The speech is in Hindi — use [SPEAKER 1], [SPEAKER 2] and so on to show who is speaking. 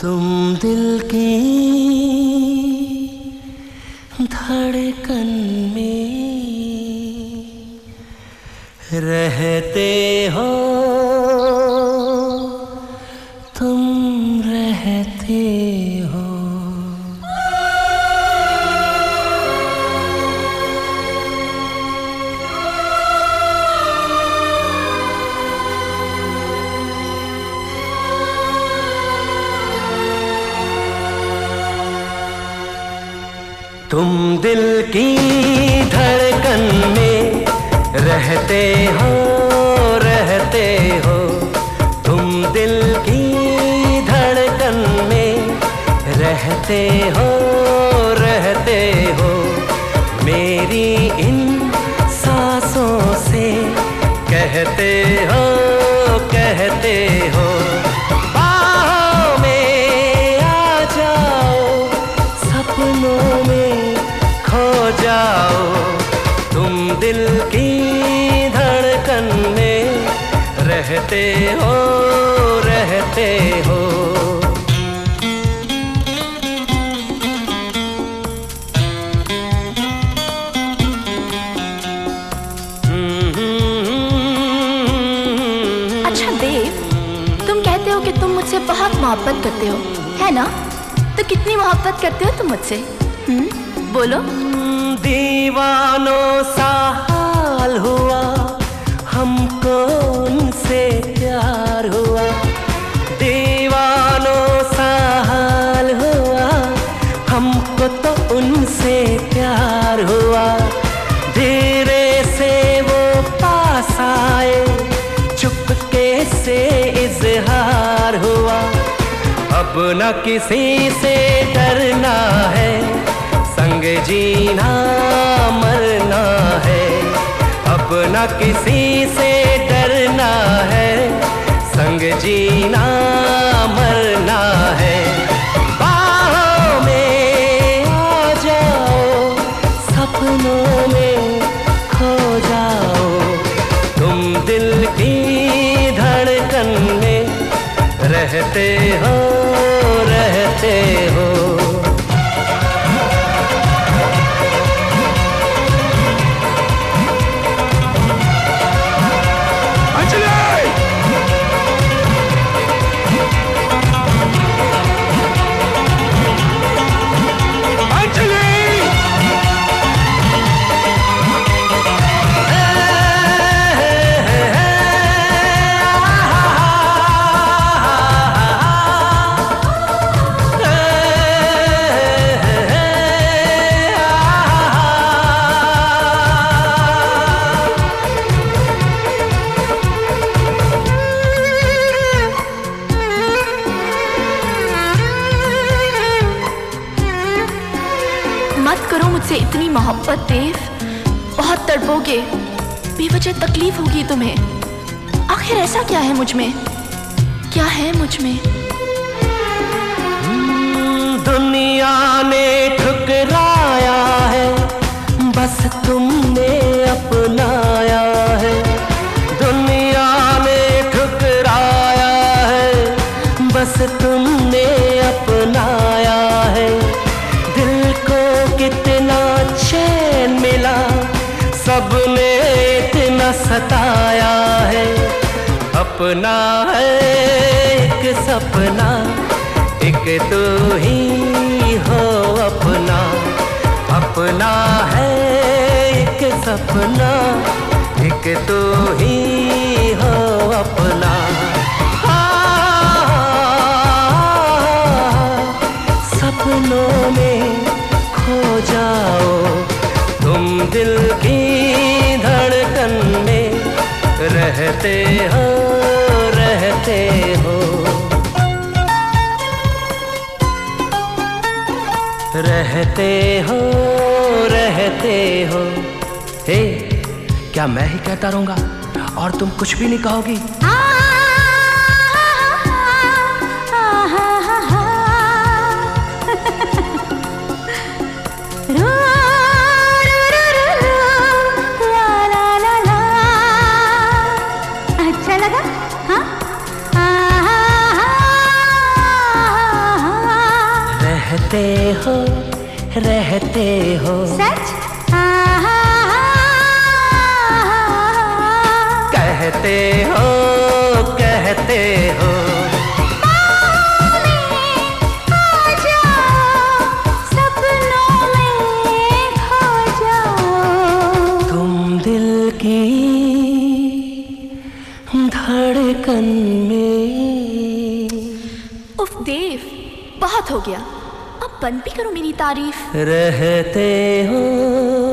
[SPEAKER 1] तुम दिल की धड़कन में रहते हो। तुम दिल की धड़कन में रहते हो रहते हो। तुम दिल की धड़कन में रहते हो रहते हो। मेरी इन सांसों से कहते हो कहते हो। बाहों में आ जाओ, सपनों में जाओ, तुम दिल की धड़कन में रहते हो रहते हो।
[SPEAKER 2] अच्छा देव, तुम कहते हो कि तुम मुझसे बहुत मोहब्बत करते हो, है ना? तो कितनी मोहब्बत करते हो तुम मुझसे? हम्म बोलो।
[SPEAKER 1] दीवानों सा हाल हुआ हमको उनसे प्यार हुआ? दीवानों सा हाल हुआ, हमको तो उनसे प्यार हुआ। धीरे से वो पास आए, चुपके से इजहार हुआ। अब न किसी से डरना है संग जीना मरना है। अब न किसी से डरना है। संग जीना मरना है। बाहों में आ जाओ, सपनों में खो जाओ। तुम दिल की धड़कन में रहते हो रहते हो।
[SPEAKER 2] मोहब्बत देव, बहुत तड़पोगे बेवजह तकलीफ़ होगी तुम्हें। आखिर ऐसा क्या है मुझमें? क्या है मुझमें?
[SPEAKER 1] दुनिया ने ठुकराया है, बस तुमने अपनाया है। दुनिया ने ठुकराया है, बस तुमने सताया है। अपना है एक सपना, एक तो ही हो अपना। अपना है एक सपना, एक तो ही हो अपना। सपनों में खो जाओ, तुम दिल की रहते हो रहते हो। रहते हो रहते हो। हे, क्या मैं ही कहता रहूँगा? और तुम कुछ भी नहीं कहोगी?
[SPEAKER 3] हाँ।
[SPEAKER 1] रहते हो रहते हो।
[SPEAKER 3] सच?
[SPEAKER 1] कहते हो कहते हो। तुम दिल की धड़कन में।
[SPEAKER 2] उफ देव बहुत हो गया। अब बंद भी करो मेरी तारीफ़।
[SPEAKER 1] रहते हो।